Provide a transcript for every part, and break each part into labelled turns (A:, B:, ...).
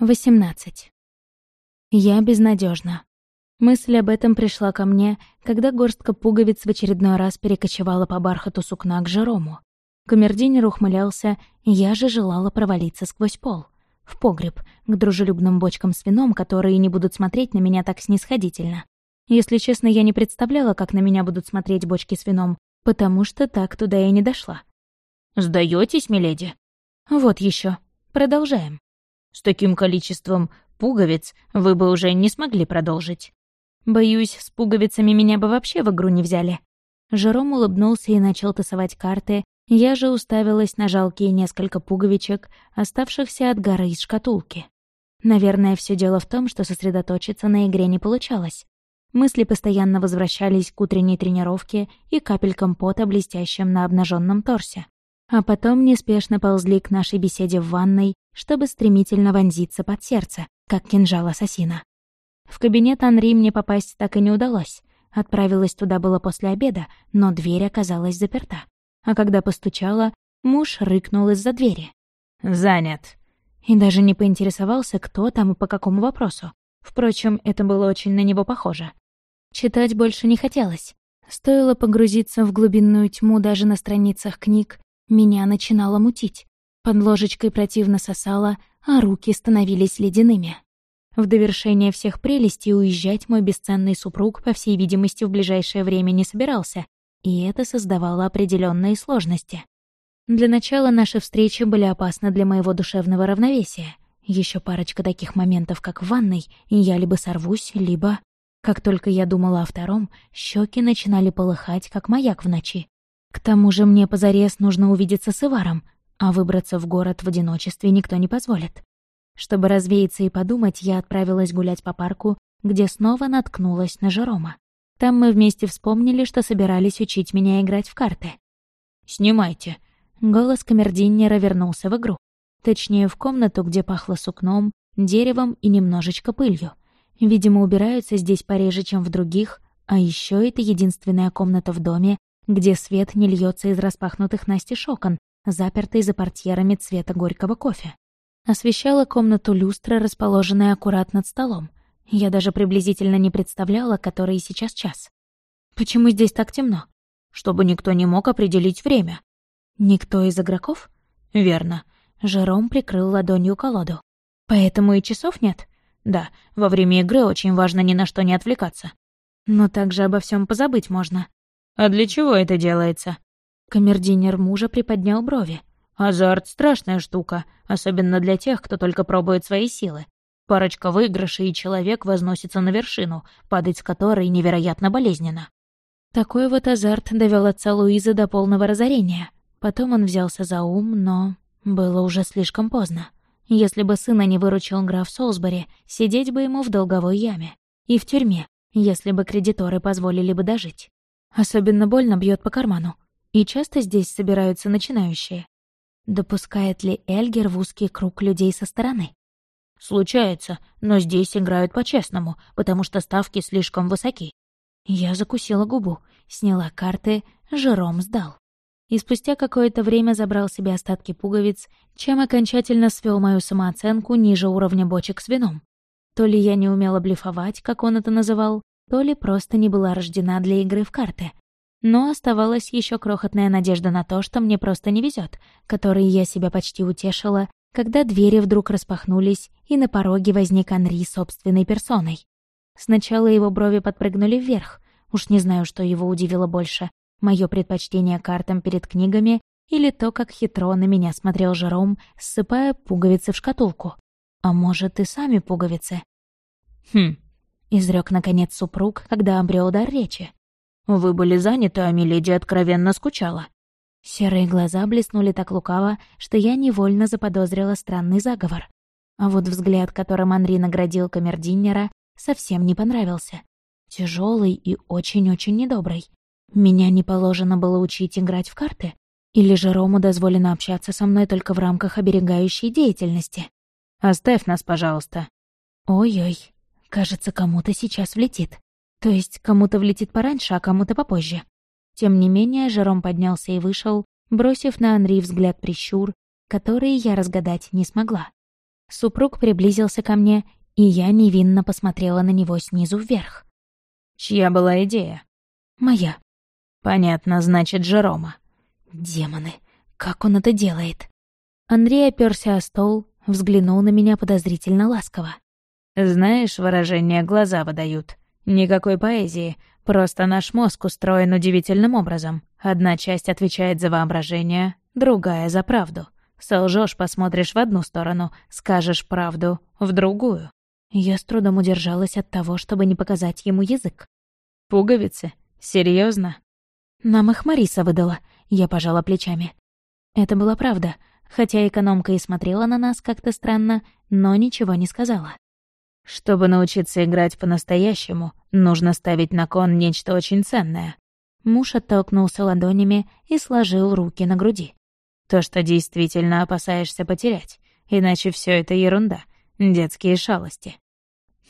A: 18. Я безнадежна. Мысль об этом пришла ко мне, когда горстка пуговиц в очередной раз перекочевала по бархату сукна к Жерому. Камердинер ухмылялся, я же желала провалиться сквозь пол. В погреб, к дружелюбным бочкам с вином, которые не будут смотреть на меня так снисходительно. Если честно, я не представляла, как на меня будут смотреть бочки с вином, потому что так туда я не дошла.
B: «Сдаётесь, миледи?»
A: Вот еще. Продолжаем.
B: С таким количеством пуговиц вы бы уже не смогли продолжить.
A: Боюсь, с пуговицами меня бы вообще в игру не взяли. Жером улыбнулся и начал тасовать карты, я же уставилась на жалкие несколько пуговичек, оставшихся от горы из шкатулки. Наверное, все дело в том, что сосредоточиться на игре не получалось. Мысли постоянно возвращались к утренней тренировке и капелькам пота, блестящим на обнаженном торсе а потом неспешно ползли к нашей беседе в ванной, чтобы стремительно вонзиться под сердце, как кинжал ассасина. В кабинет Анри мне попасть так и не удалось. Отправилась туда было после обеда, но дверь оказалась заперта. А когда постучала, муж рыкнул из-за двери.
B: «Занят».
A: И даже не поинтересовался, кто там и по какому вопросу. Впрочем, это было очень на него похоже. Читать больше не хотелось. Стоило погрузиться в глубинную тьму даже на страницах книг, меня начинало мутить. Под ложечкой противно сосало, а руки становились ледяными. В довершение всех прелестей уезжать мой бесценный супруг, по всей видимости, в ближайшее время не собирался, и это создавало определенные сложности. Для начала наши встречи были опасны для моего душевного равновесия. Еще парочка таких моментов, как в ванной, и я либо сорвусь, либо... Как только я думала о втором, щеки начинали полыхать, как маяк в ночи. К тому же мне позарез нужно увидеться с Иваром, а выбраться в город в одиночестве никто не позволит. Чтобы развеяться и подумать, я отправилась гулять по парку, где снова наткнулась на Жерома. Там мы вместе вспомнили, что собирались учить меня играть в карты.
B: «Снимайте».
A: Голос камердинера вернулся в игру. Точнее, в комнату, где пахло сукном, деревом и немножечко пылью. Видимо, убираются здесь пореже, чем в других, а еще это единственная комната в доме, где свет не льется из распахнутых настежь окон, запертой за портьерами цвета горького кофе. Освещала комнату люстра, расположенная аккурат над столом. Я даже приблизительно не представляла, который сейчас час. Почему здесь так темно?
B: Чтобы никто не мог определить время.
A: Никто из игроков?
B: Верно.
A: Жером прикрыл ладонью колоду. Поэтому и часов нет?
B: Да, во время игры очень важно ни на что не отвлекаться.
A: Но также обо всем позабыть можно.
B: «А для чего это делается?»
A: Камердинер мужа приподнял брови.
B: «Азарт — страшная штука, особенно для тех, кто только пробует свои силы. Парочка выигрышей, и человек возносится на вершину, падать с которой невероятно болезненно».
A: Такой вот азарт довел отца Луизы до полного разорения. Потом он взялся за ум, но было уже слишком поздно. Если бы сына не выручил граф Солсбери, сидеть бы ему в долговой яме. И в тюрьме, если бы кредиторы позволили бы дожить. Особенно больно бьет по карману. И часто здесь собираются начинающие. Допускает ли Эльгер в узкий круг людей со стороны?
B: Случается, но здесь играют по-честному, потому что ставки слишком высоки.
A: Я закусила губу, сняла карты, Жером сдал. И спустя какое-то время забрал себе остатки пуговиц, чем окончательно свел мою самооценку ниже уровня бочек с вином. То ли я не умела блефовать, как он это называл, то ли просто не была рождена для игры в карты. Но оставалась еще крохотная надежда на то, что мне просто не везет, которой я себя почти утешила, когда двери вдруг распахнулись, и на пороге возник Анри собственной персоной. Сначала его брови подпрыгнули вверх, уж не знаю, что его удивило больше, мое предпочтение картам перед книгами или то, как хитро на меня смотрел Жером, ссыпая пуговицы в шкатулку. А может, и сами пуговицы?
B: Хм, —
A: изрек наконец супруг, когда обрел дар речи.
B: «Вы были заняты, а Миледи откровенно скучала».
A: Серые глаза блеснули так лукаво, что я невольно заподозрила странный заговор. А вот взгляд, которым Анри наградил камердинера, совсем не понравился. Тяжелый и очень-очень недобрый. Меня не положено было учить играть в карты? Или же Рому дозволено общаться со мной только в рамках оберегающей деятельности?
B: «Оставь нас, пожалуйста».
A: Ой-ой, Кажется, кому-то сейчас влетит. То есть кому-то влетит пораньше, а кому-то попозже. Тем не менее, Жером поднялся и вышел, бросив на Анри взгляд прищур, который я разгадать не смогла. Супруг приблизился ко мне, и я невинно посмотрела на него снизу вверх.
B: «Чья была идея?»
A: «Моя».
B: «Понятно, значит, Жерома».
A: «Демоны, как он это делает?» Андрей оперся о стол, взглянул на меня подозрительно ласково.
B: «Знаешь, выражение глаза выдают. Никакой поэзии, просто наш мозг устроен удивительным образом. Одна часть отвечает за воображение, другая — за правду. Солжешь, посмотришь в одну сторону, скажешь правду — в другую».
A: Я с трудом удержалась от того, чтобы не показать ему язык.
B: «Пуговицы? Серьезно?
A: «Нам их Мариса выдала», — я пожала плечами. Это была правда, хотя экономка и смотрела на нас как-то странно, но ничего не сказала.
B: Чтобы научиться играть по-настоящему, нужно ставить на кон нечто очень ценное.
A: Муж оттолкнулся ладонями и сложил руки на груди.
B: То, что действительно опасаешься потерять, иначе все это ерунда, детские шалости.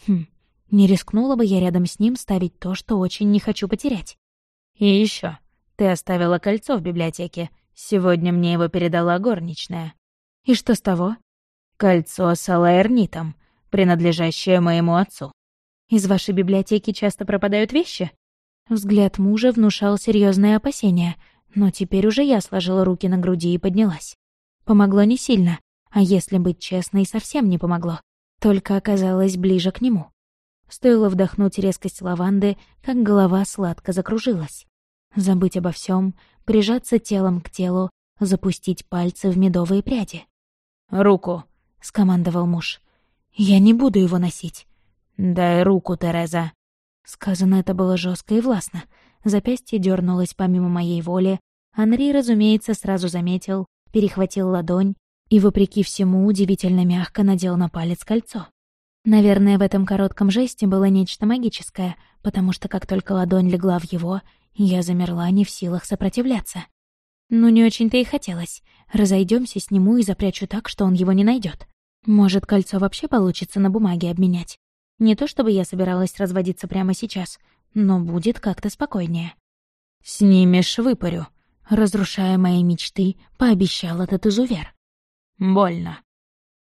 A: Хм, не рискнула бы я рядом с ним ставить то, что очень не хочу потерять.
B: И еще, ты оставила кольцо в библиотеке. Сегодня мне его передала горничная.
A: И что с того?
B: Кольцо с алаэрнитом, принадлежащее моему отцу.
A: Из вашей библиотеки часто пропадают вещи? Взгляд мужа внушал серьезные опасения, но теперь уже я сложила руки на груди и поднялась. Помогло не сильно, а если быть честной, совсем не помогло. Только оказалось ближе к нему. Стоило вдохнуть резкость лаванды, как голова сладко закружилась. Забыть обо всем, прижаться телом к телу, запустить пальцы в медовые пряди.
B: «Руку», —
A: скомандовал муж. «Я не буду его носить».
B: «Дай руку, Тереза».
A: Сказано это было жестко и властно. Запястье дернулось помимо моей воли. Анри, разумеется, сразу заметил, перехватил ладонь и, вопреки всему, удивительно мягко надел на палец кольцо. Наверное, в этом коротком жесте было нечто магическое, потому что как только ладонь легла в его, я замерла не в силах сопротивляться. Ну, не очень-то и хотелось. Разойдемся, сниму и запрячу так, что он его не найдет. Может, кольцо вообще получится на бумаге обменять. Не то чтобы я собиралась разводиться прямо сейчас, но будет как-то спокойнее.
B: «Снимешь выпарю», —
A: разрушая мои мечты, пообещал этот изувер.
B: «Больно».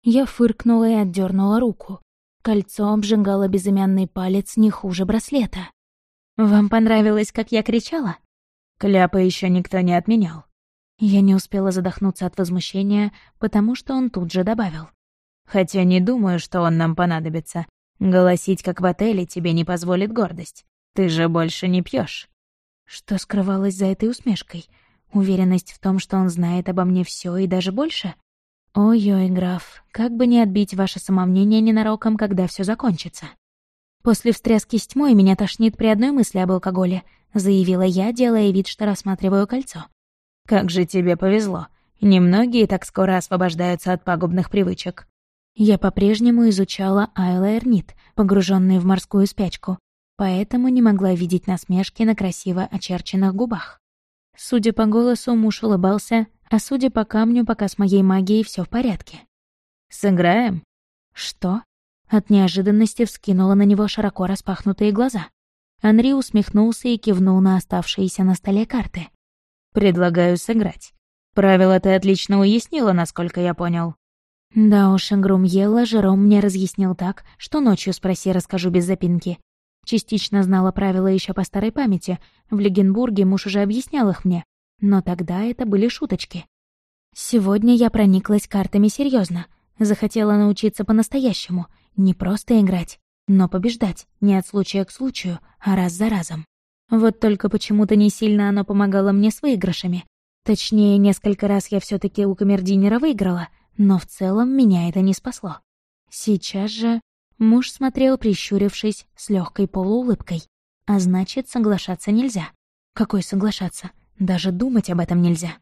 A: Я фыркнула и отдернула руку. Кольцо обжигало безымянный палец не хуже браслета. «Вам понравилось, как я кричала?»
B: Кляпа еще никто не отменял.
A: Я не успела задохнуться от возмущения, потому что он тут же добавил.
B: «Хотя не думаю, что он нам понадобится. Голосить, как в отеле, тебе не позволит гордость. Ты же больше не пьешь.
A: Что скрывалось за этой усмешкой? Уверенность в том, что он знает обо мне все и даже больше? Ой-ой, граф, как бы не отбить ваше самомнение ненароком, когда все закончится. После встряски с тьмой меня тошнит при одной мысли об алкоголе, заявила я, делая вид, что рассматриваю кольцо.
B: Как же тебе повезло. Немногие так скоро освобождаются от пагубных привычек.
A: Я по-прежнему изучала Айла Эрнит, погруженный в морскую спячку, поэтому не могла видеть насмешки на красиво очерченных губах. Судя по голосу, муж улыбался, а судя по камню, пока с моей магией все в порядке.
B: «Сыграем?»
A: «Что?» От неожиданности вскинула на него широко распахнутые глаза. Анри усмехнулся и кивнул на оставшиеся на столе карты.
B: «Предлагаю сыграть. Правила ты отлично уяснила, насколько я понял».
A: Да уж, игру Мьелла Жером мне разъяснил так, что ночью спроси, расскажу без запинки. Частично знала правила еще по старой памяти. В Легенбурге муж уже объяснял их мне. Но тогда это были шуточки. Сегодня я прониклась картами серьезно, Захотела научиться по-настоящему, не просто играть, но побеждать, не от случая к случаю, а раз за разом. Вот только почему-то не сильно оно помогало мне с выигрышами. Точнее, несколько раз я все таки у камердинера выиграла, но в целом меня это не спасло. Сейчас же муж смотрел, прищурившись, с легкой полуулыбкой. А значит, соглашаться нельзя. Какой соглашаться? Даже думать об этом нельзя.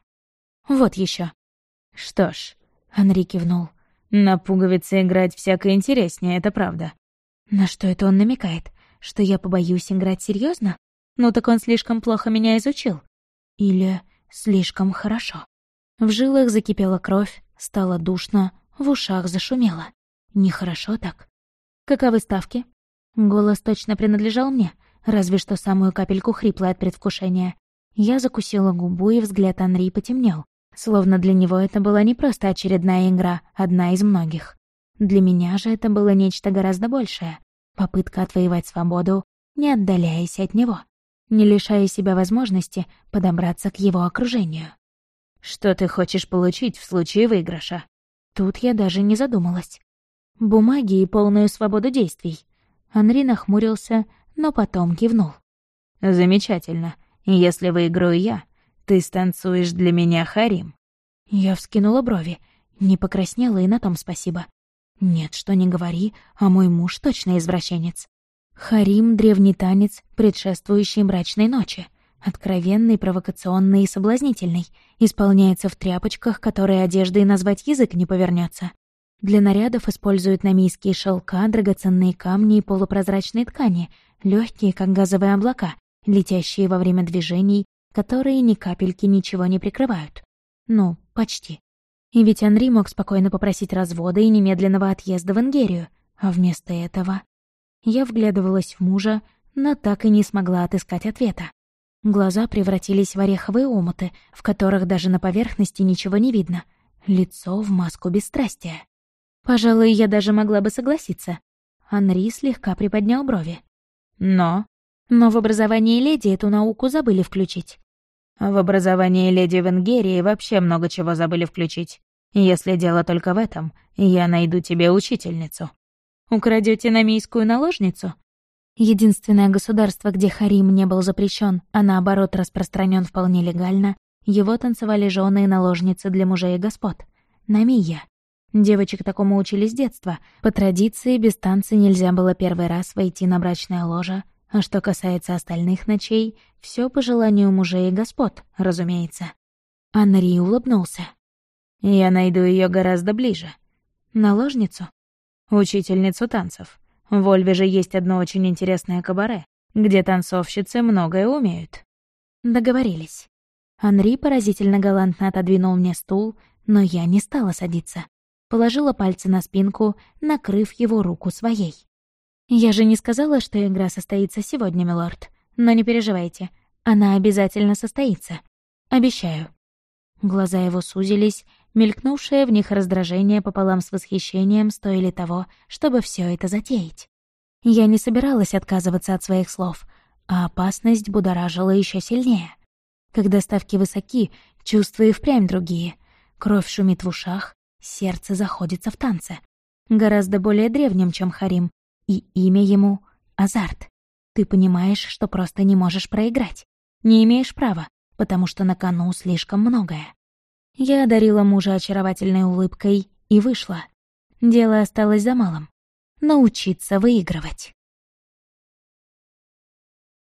A: Вот еще.
B: Что ж,
A: Анри кивнул.
B: На пуговицы играть всяко интереснее, это правда.
A: На что это он намекает? Что я побоюсь играть серьезно? Ну так он слишком плохо меня изучил. Или слишком хорошо. В жилах закипела кровь, Стало душно, в ушах зашумело. Нехорошо так. Каковы ставки? Голос точно принадлежал мне, разве что самую капельку хрипло от предвкушения. Я закусила губу, и взгляд Анри потемнел, словно для него это была не просто очередная игра, одна из многих. Для меня же это было нечто гораздо большее. Попытка отвоевать свободу, не отдаляясь от него, не лишая себя возможности подобраться к его окружению.
B: «Что ты хочешь получить в случае выигрыша?»
A: Тут я даже не задумалась. Бумаги и полную свободу действий. Анри нахмурился, но потом кивнул.
B: «Замечательно. Если выиграю я, ты станцуешь для меня Харим».
A: Я вскинула брови, не покраснела и на том спасибо. Нет, что не говори, а мой муж точно извращенец. Харим — древний танец, предшествующий брачной ночи. Откровенный, провокационный и соблазнительный. Исполняется в тряпочках, которые одеждой назвать язык не повернется. Для нарядов используют намийские шелка, драгоценные камни и полупрозрачные ткани, легкие, как газовые облака, летящие во время движений, которые ни капельки ничего не прикрывают. Ну, почти. И ведь Анри мог спокойно попросить развода и немедленного отъезда в Ингерию, а вместо этого... Я вглядывалась в мужа, но так и не смогла отыскать ответа. Глаза превратились в ореховые омуты, в которых даже на поверхности ничего не видно. Лицо в маску бесстрастия. Пожалуй, я даже могла бы согласиться. Анри слегка приподнял брови.
B: Но...
A: Но в образовании леди эту науку забыли включить.
B: В образовании леди в Ингерии вообще много чего забыли включить. Если дело только в этом, я найду тебе учительницу.
A: Украдете намийскую наложницу? Единственное государство, где харим не был запрещен, а наоборот распространен вполне легально, его танцевали жены и наложницы для мужей и господ. Намия. Девочек такому учили с детства. По традиции, без танца нельзя было первый раз войти на брачное ложе, а что касается остальных ночей, все по желанию мужей и господ, разумеется. Анри улыбнулся.
B: «Я найду ее гораздо ближе».
A: «Наложницу?»
B: «Учительницу танцев. В Ольве же есть одно очень интересное кабаре, где танцовщицы многое умеют».
A: Договорились. Анри поразительно галантно отодвинул мне стул, но я не стала садиться. Положила пальцы на спинку, накрыв его руку своей. «Я же не сказала, что игра состоится сегодня, милорд. Но не переживайте, она обязательно состоится. Обещаю». Глаза его сузились, мелькнувшее в них раздражение пополам с восхищением стоили того, чтобы все это затеять. Я не собиралась отказываться от своих слов, а опасность будоражила еще сильнее. Когда ставки высоки, чувства и впрямь другие. Кровь шумит в ушах, сердце заходится в танце. Гораздо более древним, чем Харим, и имя ему — азарт. Ты понимаешь, что просто не можешь проиграть. Не имеешь права, потому что на кону слишком многое. Я одарила мужа очаровательной улыбкой и вышла. Дело осталось за малым. Научиться выигрывать.